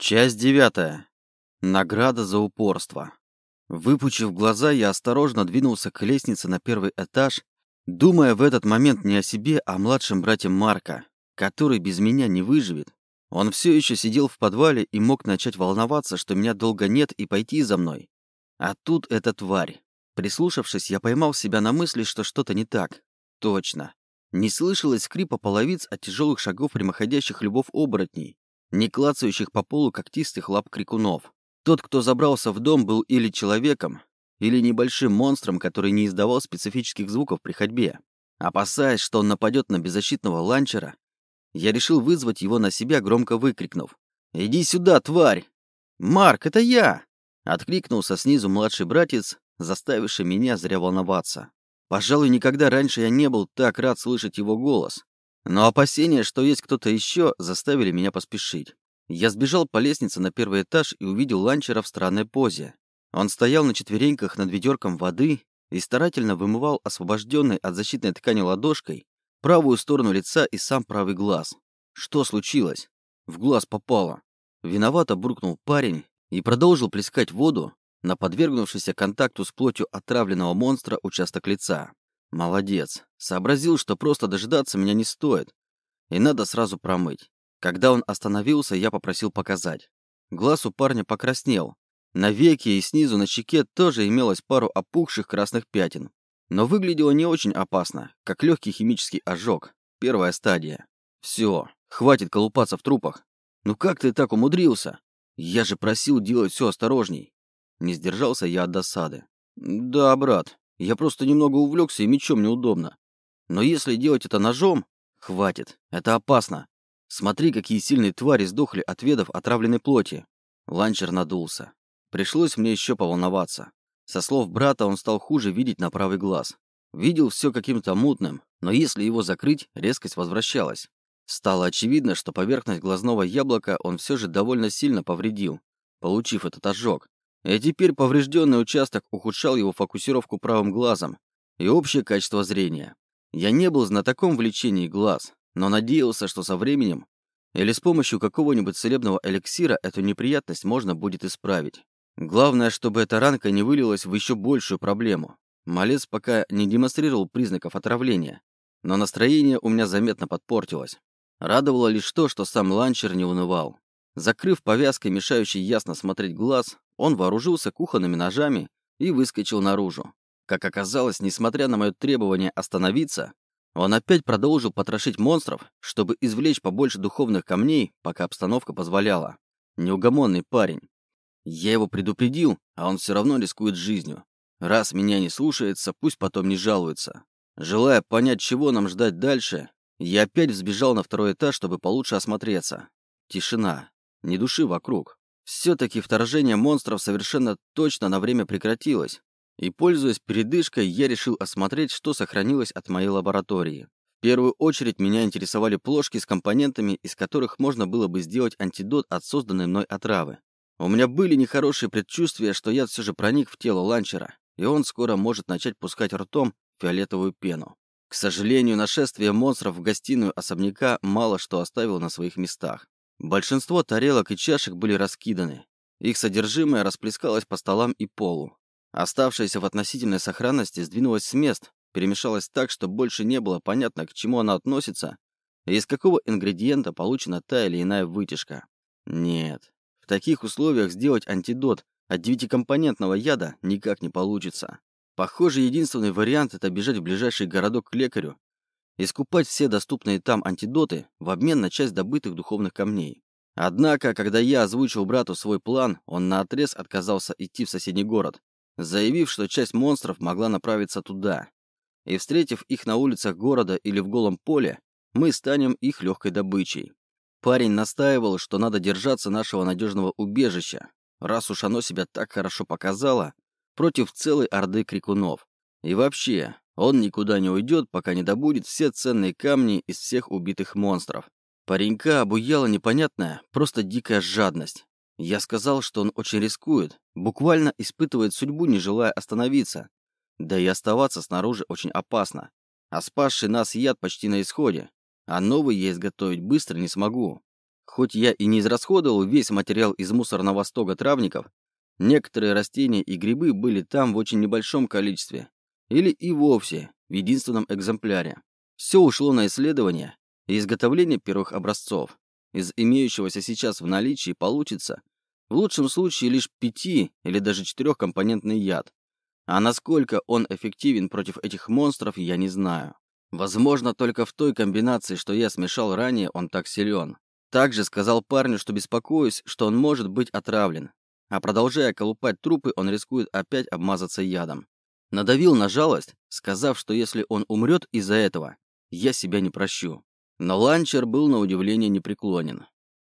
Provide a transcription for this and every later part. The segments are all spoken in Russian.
Часть девятая. Награда за упорство. Выпучив глаза, я осторожно двинулся к лестнице на первый этаж, думая в этот момент не о себе, а о младшем брате Марка, который без меня не выживет. Он все еще сидел в подвале и мог начать волноваться, что меня долго нет и пойти за мной. А тут эта тварь. Прислушавшись, я поймал себя на мысли, что что-то не так. Точно. Не слышалось скрипа половиц от тяжелых шагов прямоходящих любов-оборотней не клацающих по полу когтистых лап крикунов. Тот, кто забрался в дом, был или человеком, или небольшим монстром, который не издавал специфических звуков при ходьбе. Опасаясь, что он нападет на беззащитного ланчера, я решил вызвать его на себя, громко выкрикнув. «Иди сюда, тварь!» «Марк, это я!» Откликнулся снизу младший братец, заставивший меня зря волноваться. Пожалуй, никогда раньше я не был так рад слышать его голос. Но опасения, что есть кто-то еще, заставили меня поспешить. Я сбежал по лестнице на первый этаж и увидел ланчера в странной позе. Он стоял на четвереньках над ведерком воды и старательно вымывал освобожденной от защитной ткани ладошкой правую сторону лица и сам правый глаз. Что случилось? В глаз попало. Виновато буркнул парень и продолжил плескать воду на подвергнувшийся контакту с плотью отравленного монстра участок лица. Молодец. Сообразил, что просто дожидаться меня не стоит. И надо сразу промыть. Когда он остановился, я попросил показать. Глаз у парня покраснел. На веке и снизу на щеке тоже имелось пару опухших красных пятен. Но выглядело не очень опасно, как легкий химический ожог. Первая стадия. Все, хватит колупаться в трупах. Ну как ты так умудрился? Я же просил делать все осторожней. Не сдержался я от досады. Да, брат, я просто немного увлекся, и мечом неудобно. Но если делать это ножом, хватит. Это опасно. Смотри, какие сильные твари сдохли от ведов отравленной плоти. Ланчер надулся. Пришлось мне еще поволноваться. Со слов брата он стал хуже видеть на правый глаз. Видел все каким-то мутным, но если его закрыть, резкость возвращалась. Стало очевидно, что поверхность глазного яблока он все же довольно сильно повредил, получив этот ожог. И теперь поврежденный участок ухудшал его фокусировку правым глазом и общее качество зрения. Я не был знатоком в лечении глаз, но надеялся, что со временем или с помощью какого-нибудь целебного эликсира эту неприятность можно будет исправить. Главное, чтобы эта ранка не вылилась в еще большую проблему. Малец пока не демонстрировал признаков отравления, но настроение у меня заметно подпортилось. Радовало лишь то, что сам ланчер не унывал. Закрыв повязкой, мешающей ясно смотреть глаз, он вооружился кухонными ножами и выскочил наружу. Как оказалось, несмотря на мое требование остановиться, он опять продолжил потрошить монстров, чтобы извлечь побольше духовных камней, пока обстановка позволяла. Неугомонный парень. Я его предупредил, а он все равно рискует жизнью. Раз меня не слушается, пусть потом не жалуется. Желая понять, чего нам ждать дальше, я опять взбежал на второй этаж, чтобы получше осмотреться. Тишина. Ни души вокруг. Все-таки вторжение монстров совершенно точно на время прекратилось, и, пользуясь передышкой, я решил осмотреть, что сохранилось от моей лаборатории. В первую очередь меня интересовали плошки с компонентами, из которых можно было бы сделать антидот от созданной мной отравы. У меня были нехорошие предчувствия, что яд все же проник в тело ланчера, и он скоро может начать пускать ртом фиолетовую пену. К сожалению, нашествие монстров в гостиную особняка мало что оставило на своих местах. Большинство тарелок и чашек были раскиданы. Их содержимое расплескалось по столам и полу. Оставшаяся в относительной сохранности сдвинулась с мест, перемешалась так, что больше не было понятно, к чему она относится и из какого ингредиента получена та или иная вытяжка. Нет, в таких условиях сделать антидот от девятикомпонентного яда никак не получится. Похоже, единственный вариант – это бежать в ближайший городок к лекарю и скупать все доступные там антидоты в обмен на часть добытых духовных камней. Однако, когда я озвучил брату свой план, он наотрез отказался идти в соседний город, заявив, что часть монстров могла направиться туда. И встретив их на улицах города или в голом поле, мы станем их легкой добычей. Парень настаивал, что надо держаться нашего надежного убежища, раз уж оно себя так хорошо показало, против целой орды крикунов. И вообще, он никуда не уйдет, пока не добудет все ценные камни из всех убитых монстров. Паренька обуяла непонятная, просто дикая жадность. Я сказал, что он очень рискует, буквально испытывает судьбу, не желая остановиться. Да и оставаться снаружи очень опасно. А спасший нас яд почти на исходе. А новый я изготовить быстро не смогу. Хоть я и не израсходовал весь материал из мусорного стога травников, некоторые растения и грибы были там в очень небольшом количестве. Или и вовсе, в единственном экземпляре. Все ушло на исследование и изготовление первых образцов. Из имеющегося сейчас в наличии получится, в лучшем случае, лишь пяти- или даже четырехкомпонентный яд. А насколько он эффективен против этих монстров, я не знаю. Возможно, только в той комбинации, что я смешал ранее, он так силен. Также сказал парню, что беспокоюсь, что он может быть отравлен. А продолжая колупать трупы, он рискует опять обмазаться ядом. Надавил на жалость, сказав, что если он умрет из-за этого, я себя не прощу. Но ланчер был на удивление непреклонен.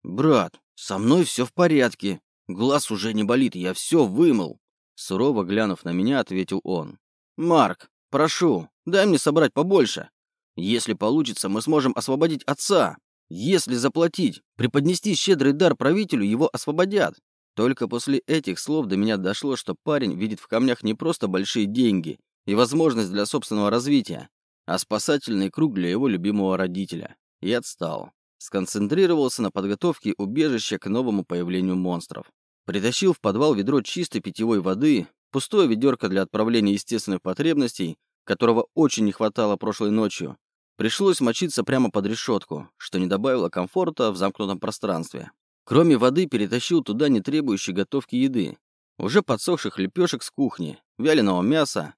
«Брат, со мной все в порядке. Глаз уже не болит, я все вымыл». Сурово глянув на меня, ответил он. «Марк, прошу, дай мне собрать побольше. Если получится, мы сможем освободить отца. Если заплатить, преподнести щедрый дар правителю, его освободят. Только после этих слов до меня дошло, что парень видит в камнях не просто большие деньги и возможность для собственного развития, а спасательный круг для его любимого родителя. И отстал. Сконцентрировался на подготовке убежища к новому появлению монстров. Притащил в подвал ведро чистой питьевой воды, пустое ведерко для отправления естественных потребностей, которого очень не хватало прошлой ночью, Пришлось мочиться прямо под решетку, что не добавило комфорта в замкнутом пространстве. Кроме воды перетащил туда не требующие готовки еды, уже подсохших лепешек с кухни, вяленого мяса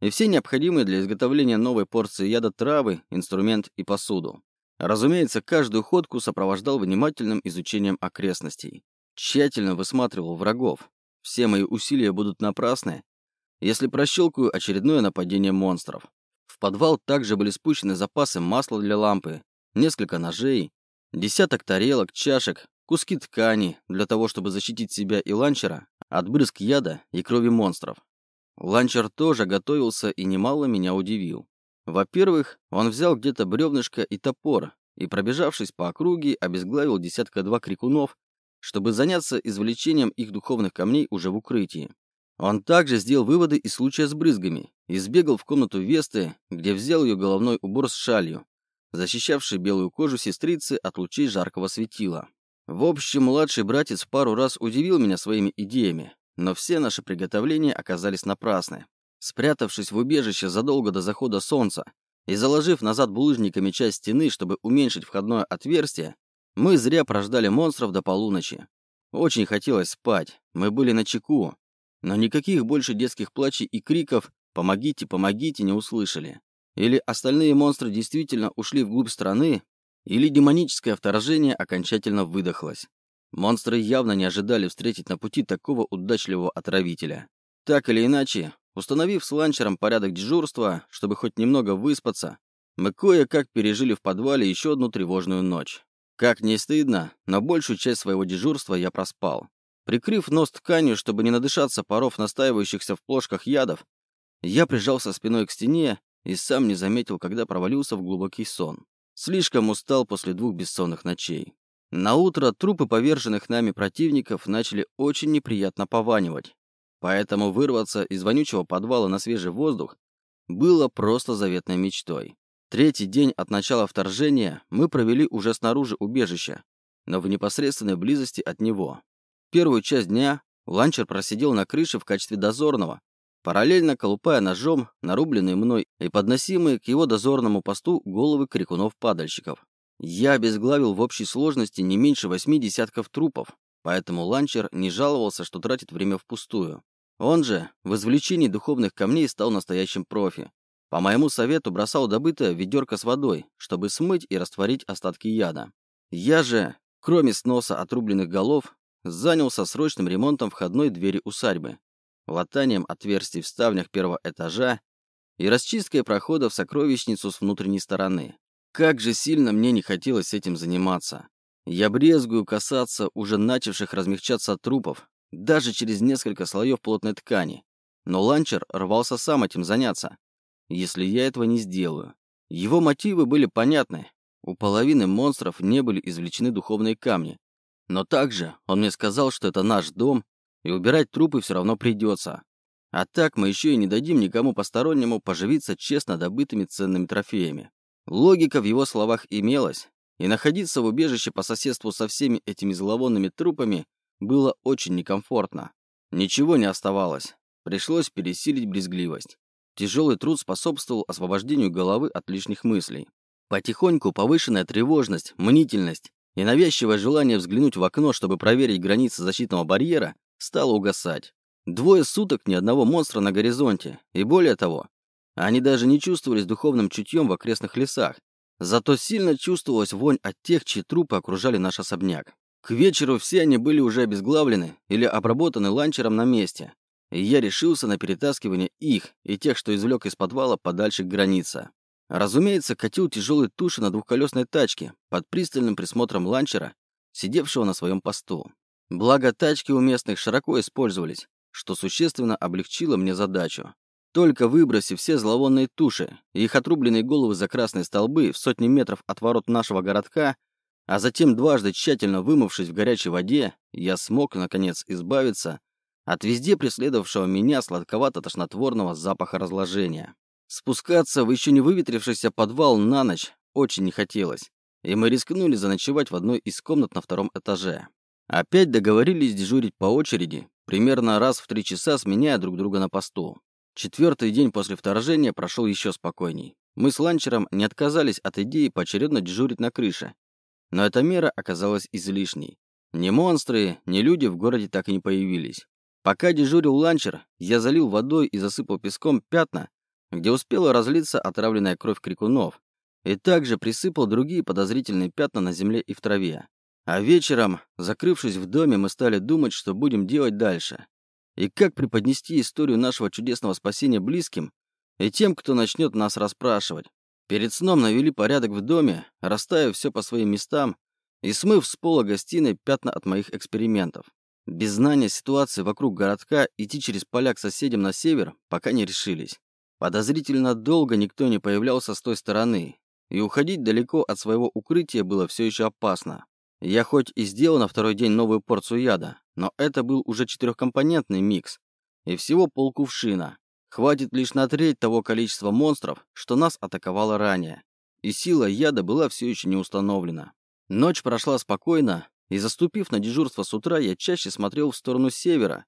и все необходимые для изготовления новой порции яда травы, инструмент и посуду. Разумеется, каждую ходку сопровождал внимательным изучением окрестностей. Тщательно высматривал врагов. Все мои усилия будут напрасны, если прощелкаю очередное нападение монстров. В подвал также были спущены запасы масла для лампы, несколько ножей, десяток тарелок, чашек, куски ткани для того, чтобы защитить себя и ланчера от брызг яда и крови монстров. Ланчер тоже готовился и немало меня удивил. Во-первых, он взял где-то бревнышко и топор и, пробежавшись по округе, обезглавил десятка-два крикунов, чтобы заняться извлечением их духовных камней уже в укрытии. Он также сделал выводы из случая с брызгами и сбегал в комнату Весты, где взял ее головной убор с шалью, защищавший белую кожу сестрицы от лучей жаркого светила. В общем, младший братец пару раз удивил меня своими идеями, но все наши приготовления оказались напрасны. Спрятавшись в убежище задолго до захода солнца и заложив назад булыжниками часть стены, чтобы уменьшить входное отверстие, мы зря прождали монстров до полуночи. Очень хотелось спать, мы были на чеку, но никаких больше детских плачей и криков «помогите, помогите» не услышали. Или остальные монстры действительно ушли вглубь страны, или демоническое вторжение окончательно выдохлось. Монстры явно не ожидали встретить на пути такого удачливого отравителя. Так или иначе, установив с ланчером порядок дежурства, чтобы хоть немного выспаться, мы кое-как пережили в подвале еще одну тревожную ночь. Как не стыдно, но большую часть своего дежурства я проспал. Прикрыв нос тканью, чтобы не надышаться паров настаивающихся в плошках ядов, я прижался спиной к стене и сам не заметил, когда провалился в глубокий сон. Слишком устал после двух бессонных ночей. На утро трупы поверженных нами противников начали очень неприятно пованивать. Поэтому вырваться из вонючего подвала на свежий воздух было просто заветной мечтой. Третий день от начала вторжения мы провели уже снаружи убежища, но в непосредственной близости от него. Первую часть дня ланчер просидел на крыше в качестве дозорного, параллельно колупая ножом нарубленные мной и подносимые к его дозорному посту головы крикунов-падальщиков. Я обезглавил в общей сложности не меньше восьми десятков трупов, поэтому ланчер не жаловался, что тратит время впустую. Он же в извлечении духовных камней стал настоящим профи. По моему совету бросал добытое ведерко с водой, чтобы смыть и растворить остатки яда. Я же, кроме сноса отрубленных голов, занялся срочным ремонтом входной двери усадьбы, латанием отверстий в ставнях первого этажа и расчисткой прохода в сокровищницу с внутренней стороны. Как же сильно мне не хотелось этим заниматься. Я брезгую касаться уже начавших размягчаться трупов, даже через несколько слоев плотной ткани. Но ланчер рвался сам этим заняться. Если я этого не сделаю. Его мотивы были понятны. У половины монстров не были извлечены духовные камни, но также он мне сказал, что это наш дом, и убирать трупы все равно придется. А так мы еще и не дадим никому постороннему поживиться честно добытыми ценными трофеями. Логика в его словах имелась, и находиться в убежище по соседству со всеми этими зловонными трупами было очень некомфортно. Ничего не оставалось. Пришлось пересилить брезгливость. Тяжелый труд способствовал освобождению головы от лишних мыслей. Потихоньку повышенная тревожность, мнительность и навязчивое желание взглянуть в окно, чтобы проверить границы защитного барьера, стало угасать. Двое суток ни одного монстра на горизонте, и более того, они даже не чувствовались духовным чутьем в окрестных лесах, зато сильно чувствовалась вонь от тех, чьи трупы окружали наш особняк. К вечеру все они были уже обезглавлены или обработаны ланчером на месте, и я решился на перетаскивание их и тех, что извлек из подвала подальше к границе. Разумеется, катил тяжелой туши на двухколесной тачке под пристальным присмотром ланчера, сидевшего на своем посту. Благо, тачки у местных широко использовались, что существенно облегчило мне задачу. Только выбросив все зловонные туши и их отрубленные головы за красные столбы в сотни метров от ворот нашего городка, а затем дважды тщательно вымывшись в горячей воде, я смог, наконец, избавиться от везде преследовавшего меня сладковато-тошнотворного запаха разложения. Спускаться в еще не выветрившийся подвал на ночь очень не хотелось, и мы рискнули заночевать в одной из комнат на втором этаже. Опять договорились дежурить по очереди, примерно раз в три часа сменяя друг друга на посту. Четвертый день после вторжения прошел еще спокойней. Мы с ланчером не отказались от идеи поочередно дежурить на крыше, но эта мера оказалась излишней. Ни монстры, ни люди в городе так и не появились. Пока дежурил ланчер, я залил водой и засыпал песком пятна, где успела разлиться отравленная кровь крикунов, и также присыпал другие подозрительные пятна на земле и в траве. А вечером, закрывшись в доме, мы стали думать, что будем делать дальше. И как преподнести историю нашего чудесного спасения близким и тем, кто начнет нас расспрашивать. Перед сном навели порядок в доме, расставив все по своим местам и смыв с пола гостиной пятна от моих экспериментов. Без знания ситуации вокруг городка идти через поля к соседям на север пока не решились. Подозрительно долго никто не появлялся с той стороны, и уходить далеко от своего укрытия было все еще опасно. Я хоть и сделал на второй день новую порцию яда, но это был уже четырехкомпонентный микс, и всего полкувшина. Хватит лишь на треть того количества монстров, что нас атаковало ранее. И сила яда была все еще не установлена. Ночь прошла спокойно, и заступив на дежурство с утра, я чаще смотрел в сторону севера,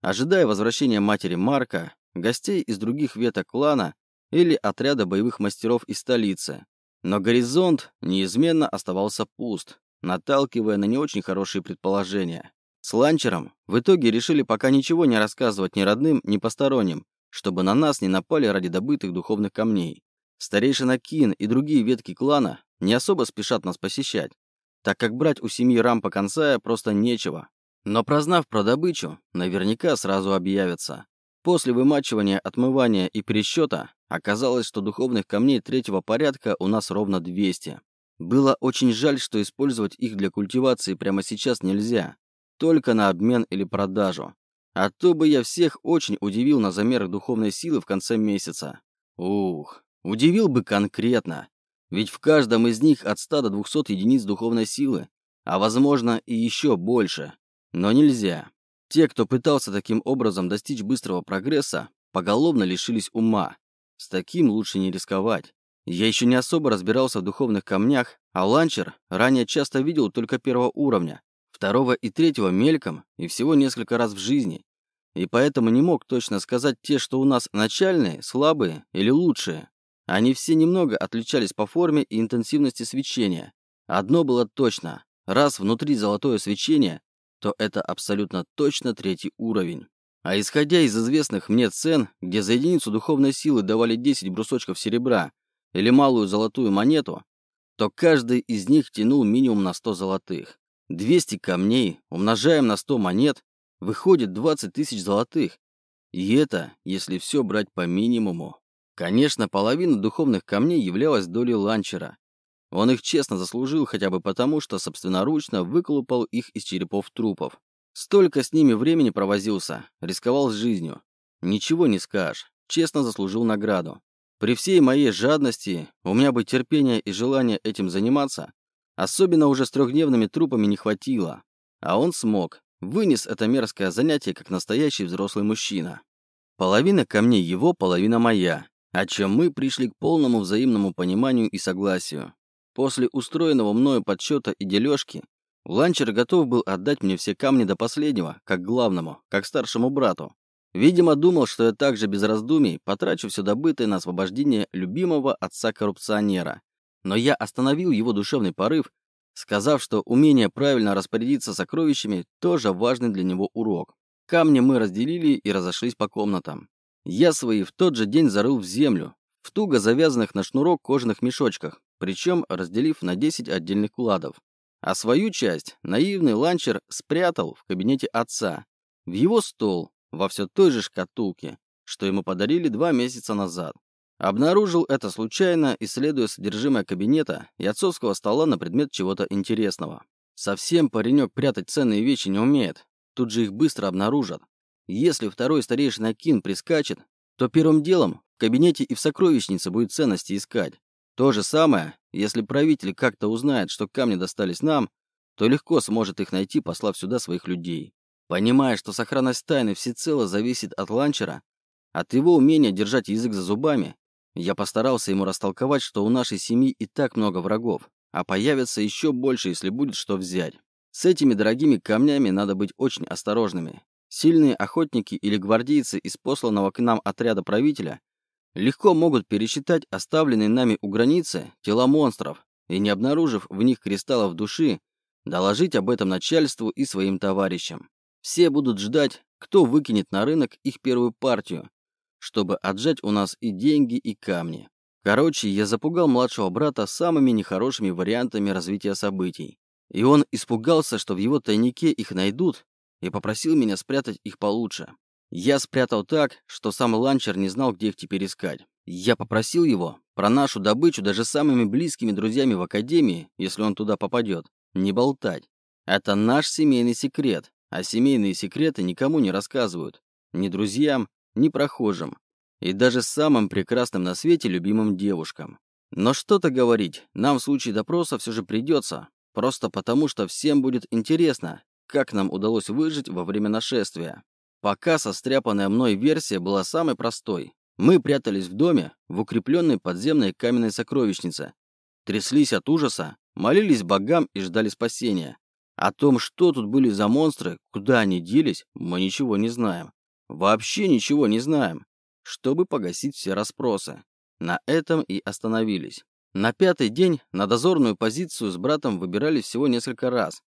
ожидая возвращения матери Марка, гостей из других веток клана или отряда боевых мастеров из столицы. Но горизонт неизменно оставался пуст, наталкивая на не очень хорошие предположения. С ланчером в итоге решили пока ничего не рассказывать ни родным, ни посторонним, чтобы на нас не напали ради добытых духовных камней. Старейшина Кин и другие ветки клана не особо спешат нас посещать, так как брать у семьи Рампа Консая просто нечего. Но прознав про добычу, наверняка сразу объявятся. После вымачивания, отмывания и пересчета оказалось, что духовных камней третьего порядка у нас ровно 200. Было очень жаль, что использовать их для культивации прямо сейчас нельзя, только на обмен или продажу. А то бы я всех очень удивил на замерах духовной силы в конце месяца. Ух, удивил бы конкретно. Ведь в каждом из них от 100 до 200 единиц духовной силы, а возможно и еще больше. Но нельзя. Те, кто пытался таким образом достичь быстрого прогресса, поголовно лишились ума. С таким лучше не рисковать. Я еще не особо разбирался в духовных камнях, а ланчер ранее часто видел только первого уровня, второго и третьего мельком и всего несколько раз в жизни и поэтому не мог точно сказать те, что у нас начальные, слабые или лучшие. Они все немного отличались по форме и интенсивности свечения. Одно было точно. Раз внутри золотое свечение, то это абсолютно точно третий уровень. А исходя из известных мне цен, где за единицу духовной силы давали 10 брусочков серебра или малую золотую монету, то каждый из них тянул минимум на 100 золотых. 200 камней умножаем на 100 монет Выходит 20 тысяч золотых. И это, если все брать по минимуму. Конечно, половина духовных камней являлась долей ланчера. Он их честно заслужил хотя бы потому, что собственноручно выколупал их из черепов трупов. Столько с ними времени провозился, рисковал с жизнью. Ничего не скажешь, честно заслужил награду. При всей моей жадности у меня бы терпения и желания этим заниматься, особенно уже с трехдневными трупами не хватило. А он смог, Вынес это мерзкое занятие как настоящий взрослый мужчина. Половина камней его, половина моя, о чем мы пришли к полному взаимному пониманию и согласию. После устроенного мною подсчета и дележки, ланчер готов был отдать мне все камни до последнего, как главному, как старшему брату. Видимо, думал, что я также без раздумий потрачу все добытое на освобождение любимого отца-коррупционера. Но я остановил его душевный порыв, сказав, что умение правильно распорядиться сокровищами тоже важный для него урок. Камни мы разделили и разошлись по комнатам. Я свои в тот же день зарыл в землю, в туго завязанных на шнурок кожаных мешочках, причем разделив на 10 отдельных кладов. А свою часть наивный ланчер спрятал в кабинете отца, в его стол, во все той же шкатулке, что ему подарили два месяца назад. Обнаружил это случайно, исследуя содержимое кабинета и отцовского стола на предмет чего-то интересного. Совсем паренек прятать ценные вещи не умеет. Тут же их быстро обнаружат. Если второй старейшина Кин прискачет, то первым делом в кабинете и в сокровищнице будет ценности искать. То же самое, если правитель как-то узнает, что камни достались нам, то легко сможет их найти, послав сюда своих людей. Понимая, что сохранность тайны всецело зависит от ланчера, от его умения держать язык за зубами, я постарался ему растолковать, что у нашей семьи и так много врагов, а появится еще больше, если будет что взять. С этими дорогими камнями надо быть очень осторожными. Сильные охотники или гвардейцы из посланного к нам отряда правителя легко могут пересчитать оставленные нами у границы тела монстров и, не обнаружив в них кристаллов души, доложить об этом начальству и своим товарищам. Все будут ждать, кто выкинет на рынок их первую партию, чтобы отжать у нас и деньги, и камни. Короче, я запугал младшего брата самыми нехорошими вариантами развития событий. И он испугался, что в его тайнике их найдут, и попросил меня спрятать их получше. Я спрятал так, что сам ланчер не знал, где их теперь искать. Я попросил его про нашу добычу даже самыми близкими друзьями в академии, если он туда попадет, не болтать. Это наш семейный секрет, а семейные секреты никому не рассказывают. Ни друзьям, ни прохожим. И даже самым прекрасным на свете любимым девушкам. Но что-то говорить, нам в случае допроса все же придется. Просто потому, что всем будет интересно, как нам удалось выжить во время нашествия. Пока состряпанная мной версия была самой простой. Мы прятались в доме, в укрепленной подземной каменной сокровищнице. Тряслись от ужаса, молились богам и ждали спасения. О том, что тут были за монстры, куда они делись, мы ничего не знаем. Вообще ничего не знаем, чтобы погасить все расспросы. На этом и остановились. На пятый день на дозорную позицию с братом выбирали всего несколько раз.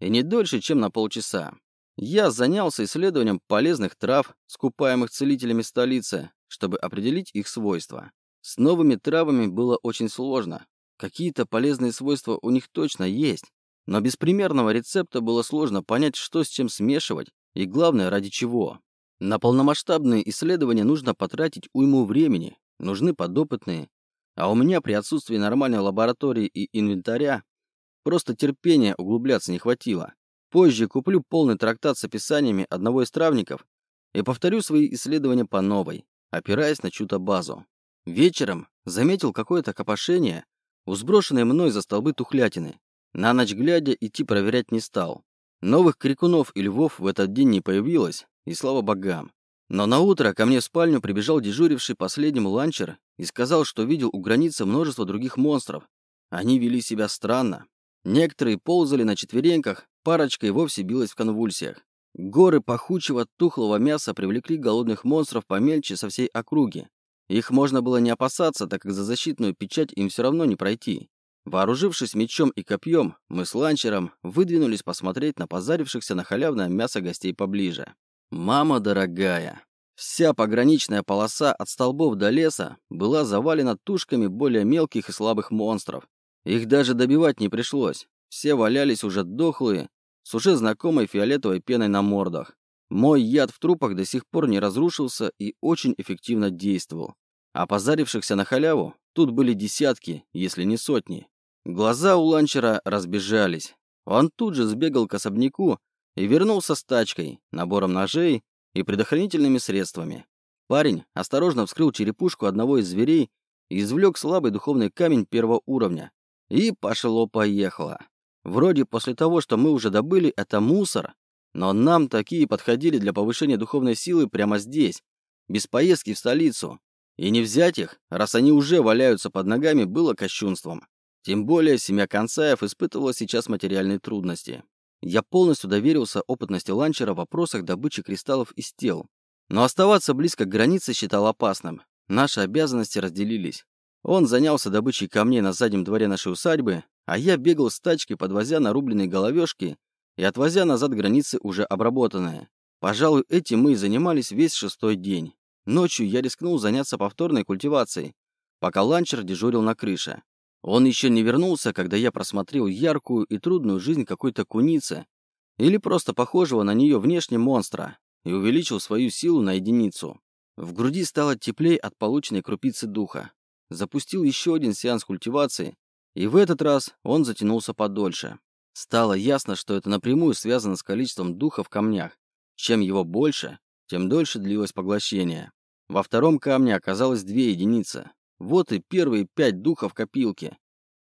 И не дольше, чем на полчаса. Я занялся исследованием полезных трав, скупаемых целителями столицы, чтобы определить их свойства. С новыми травами было очень сложно. Какие-то полезные свойства у них точно есть, но без примерного рецепта было сложно понять, что с чем смешивать и, главное, ради чего. На полномасштабные исследования нужно потратить уйму времени, нужны подопытные. А у меня при отсутствии нормальной лаборатории и инвентаря просто терпения углубляться не хватило. Позже куплю полный трактат с описаниями одного из травников и повторю свои исследования по новой, опираясь на чью-то базу. Вечером заметил какое-то копошение у сброшенной мной за столбы тухлятины. На ночь глядя идти проверять не стал. Новых крикунов и львов в этот день не появилось, и слава богам. Но на утро ко мне в спальню прибежал дежуривший последним ланчер и сказал, что видел у границы множество других монстров. Они вели себя странно. Некоторые ползали на четвереньках, парочка и вовсе билась в конвульсиях. Горы пахучего тухлого мяса привлекли голодных монстров помельче со всей округи. Их можно было не опасаться, так как за защитную печать им все равно не пройти. Вооружившись мечом и копьем, мы с ланчером выдвинулись посмотреть на позарившихся на халявное мясо гостей поближе. Мама дорогая, вся пограничная полоса от столбов до леса была завалена тушками более мелких и слабых монстров. Их даже добивать не пришлось. Все валялись уже дохлые, с уже знакомой фиолетовой пеной на мордах. Мой яд в трупах до сих пор не разрушился и очень эффективно действовал. А позарившихся на халяву тут были десятки, если не сотни. Глаза у ланчера разбежались. Он тут же сбегал к особняку и вернулся с тачкой, набором ножей и предохранительными средствами. Парень осторожно вскрыл черепушку одного из зверей и извлек слабый духовный камень первого уровня. И пошло-поехало. Вроде после того, что мы уже добыли, это мусор, но нам такие подходили для повышения духовной силы прямо здесь, без поездки в столицу. И не взять их, раз они уже валяются под ногами, было кощунством. Тем более семья Концаев испытывала сейчас материальные трудности. Я полностью доверился опытности ланчера в вопросах добычи кристаллов из тел. Но оставаться близко к границе считал опасным. Наши обязанности разделились. Он занялся добычей камней на заднем дворе нашей усадьбы, а я бегал с тачки, подвозя нарубленные головешки и отвозя назад границы уже обработанные. Пожалуй, этим мы и занимались весь шестой день. Ночью я рискнул заняться повторной культивацией, пока ланчер дежурил на крыше. Он еще не вернулся, когда я просмотрел яркую и трудную жизнь какой-то куницы или просто похожего на нее внешне монстра и увеличил свою силу на единицу. В груди стало теплей от полученной крупицы духа. Запустил еще один сеанс культивации, и в этот раз он затянулся подольше. Стало ясно, что это напрямую связано с количеством духа в камнях. Чем его больше, тем дольше длилось поглощение. Во втором камне оказалось две единицы, вот и первые пять духов копилки.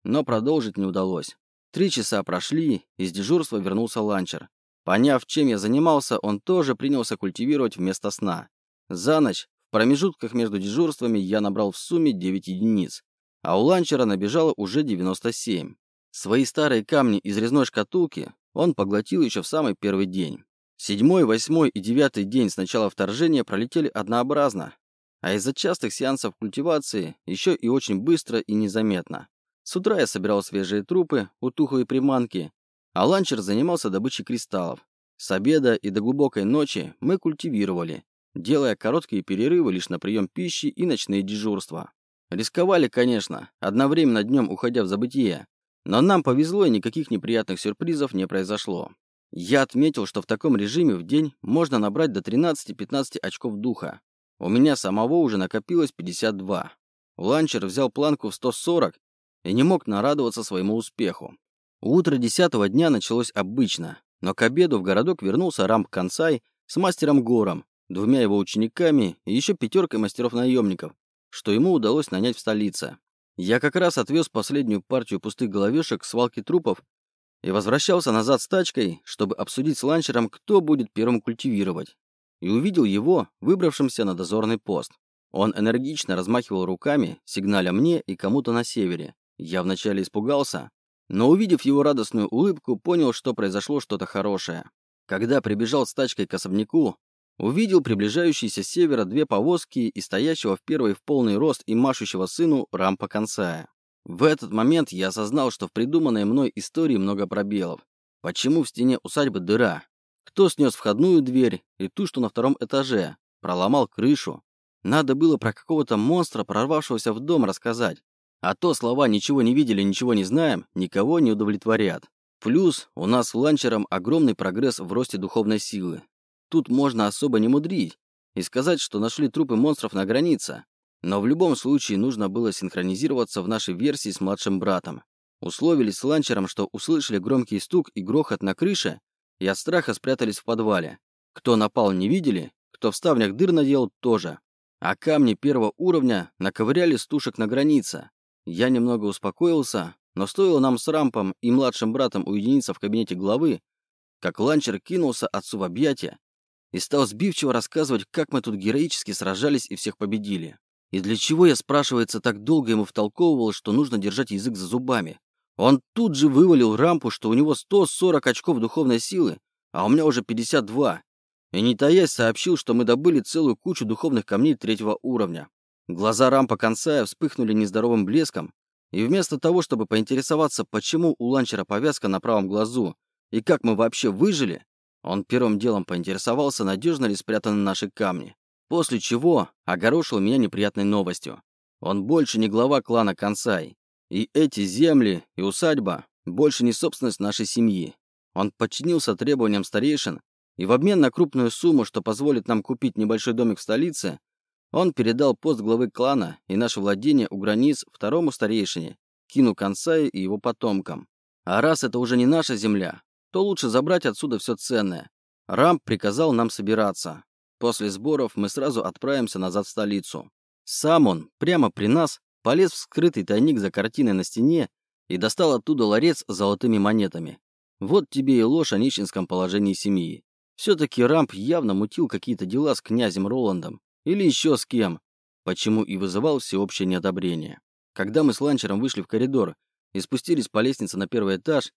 Но продолжить не удалось. Три часа прошли, из дежурства вернулся ланчер. Поняв, чем я занимался, он тоже принялся культивировать вместо сна. За ночь, в промежутках между дежурствами, я набрал в сумме 9 единиц, а у ланчера набежало уже 97. Свои старые камни из резной шкатулки он поглотил еще в самый первый день. Седьмой, восьмой и девятый день с начала вторжения пролетели однообразно, а из-за частых сеансов культивации еще и очень быстро и незаметно. С утра я собирал свежие трупы у тухлой приманки, а ланчер занимался добычей кристаллов. С обеда и до глубокой ночи мы культивировали, делая короткие перерывы лишь на прием пищи и ночные дежурства. Рисковали, конечно, одновременно днем уходя в забытие, но нам повезло и никаких неприятных сюрпризов не произошло. Я отметил, что в таком режиме в день можно набрать до 13-15 очков духа, у меня самого уже накопилось 52. Ланчер взял планку в 140 и не мог нарадоваться своему успеху. Утро десятого дня началось обычно, но к обеду в городок вернулся Рамп Консай с мастером Гором, двумя его учениками и еще пятеркой мастеров-наемников, что ему удалось нанять в столице. Я как раз отвез последнюю партию пустых головешек к свалке трупов и возвращался назад с тачкой, чтобы обсудить с ланчером, кто будет первым культивировать и увидел его, выбравшимся на дозорный пост. Он энергично размахивал руками, сигналя мне и кому-то на севере. Я вначале испугался, но увидев его радостную улыбку, понял, что произошло что-то хорошее. Когда прибежал с тачкой к особняку, увидел приближающиеся с севера две повозки и стоящего в первой в полный рост и машущего сыну Рампа Консая. В этот момент я осознал, что в придуманной мной истории много пробелов. Почему в стене усадьбы дыра? Кто снес входную дверь и ту, что на втором этаже, проломал крышу. Надо было про какого-то монстра, прорвавшегося в дом, рассказать. А то слова «ничего не видели, ничего не знаем» никого не удовлетворят. Плюс у нас с ланчером огромный прогресс в росте духовной силы. Тут можно особо не мудрить и сказать, что нашли трупы монстров на границе. Но в любом случае нужно было синхронизироваться в нашей версии с младшим братом. Условились с ланчером, что услышали громкий стук и грохот на крыше, и от страха спрятались в подвале. Кто напал, не видели, кто в ставнях дыр наделал, тоже. А камни первого уровня наковыряли с тушек на границе. Я немного успокоился, но стоило нам с Рампом и младшим братом уединиться в кабинете главы, как ланчер кинулся отцу в объятия и стал сбивчиво рассказывать, как мы тут героически сражались и всех победили. И для чего я, спрашивается, так долго ему втолковывал, что нужно держать язык за зубами? Он тут же вывалил рампу, что у него 140 очков духовной силы, а у меня уже 52. И не таясь сообщил, что мы добыли целую кучу духовных камней третьего уровня. Глаза рампа Консая вспыхнули нездоровым блеском, и вместо того, чтобы поинтересоваться, почему у ланчера повязка на правом глазу и как мы вообще выжили, он первым делом поинтересовался, надежно ли спрятаны наши камни. После чего огорошил меня неприятной новостью. Он больше не глава клана Консай. И эти земли и усадьба больше не собственность нашей семьи. Он подчинился требованиям старейшин, и в обмен на крупную сумму, что позволит нам купить небольшой домик в столице, он передал пост главы клана и наше владение у границ второму старейшине, Кину Кансаю и его потомкам. А раз это уже не наша земля, то лучше забрать отсюда все ценное. Рамп приказал нам собираться. После сборов мы сразу отправимся назад в столицу. Сам он, прямо при нас, полез в скрытый тайник за картиной на стене и достал оттуда ларец с золотыми монетами. Вот тебе и ложь о нищенском положении семьи. Все-таки Рамп явно мутил какие-то дела с князем Роландом. Или еще с кем. Почему и вызывал всеобщее неодобрение. Когда мы с ланчером вышли в коридор, и спустились по лестнице на первый этаж,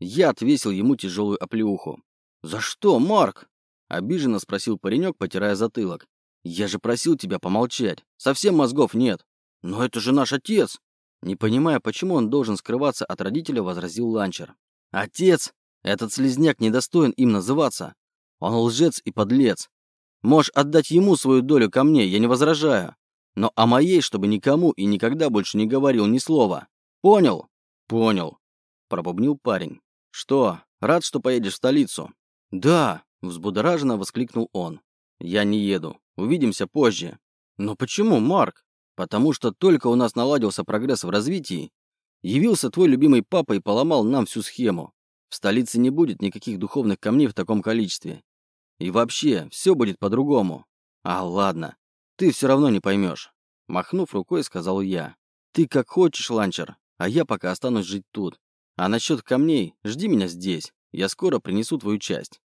я отвесил ему тяжелую оплеуху. «За что, Марк?» – обиженно спросил паренек, потирая затылок. «Я же просил тебя помолчать. Совсем мозгов нет. Но это же наш отец!» Не понимая, почему он должен скрываться от родителя, возразил Ланчер. «Отец? Этот слезняк недостоин им называться. Он лжец и подлец. Можешь отдать ему свою долю ко мне, я не возражаю. Но о моей, чтобы никому и никогда больше не говорил ни слова. Понял? Понял. Пробубнил парень. Что, рад, что поедешь в столицу? Да, взбудораженно воскликнул он. Я не еду. Увидимся позже. Но почему, Марк? Потому что только у нас наладился прогресс в развитии, явился твой любимый папа и поломал нам всю схему. В столице не будет никаких духовных камней в таком количестве. И вообще, все будет по-другому. А, ладно. Ты все равно не поймешь. Махнув рукой, сказал я. Ты как хочешь, ланчер, а я пока останусь жить тут. А насчет камней, жди меня здесь. Я скоро принесу твою часть.